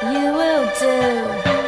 You will do.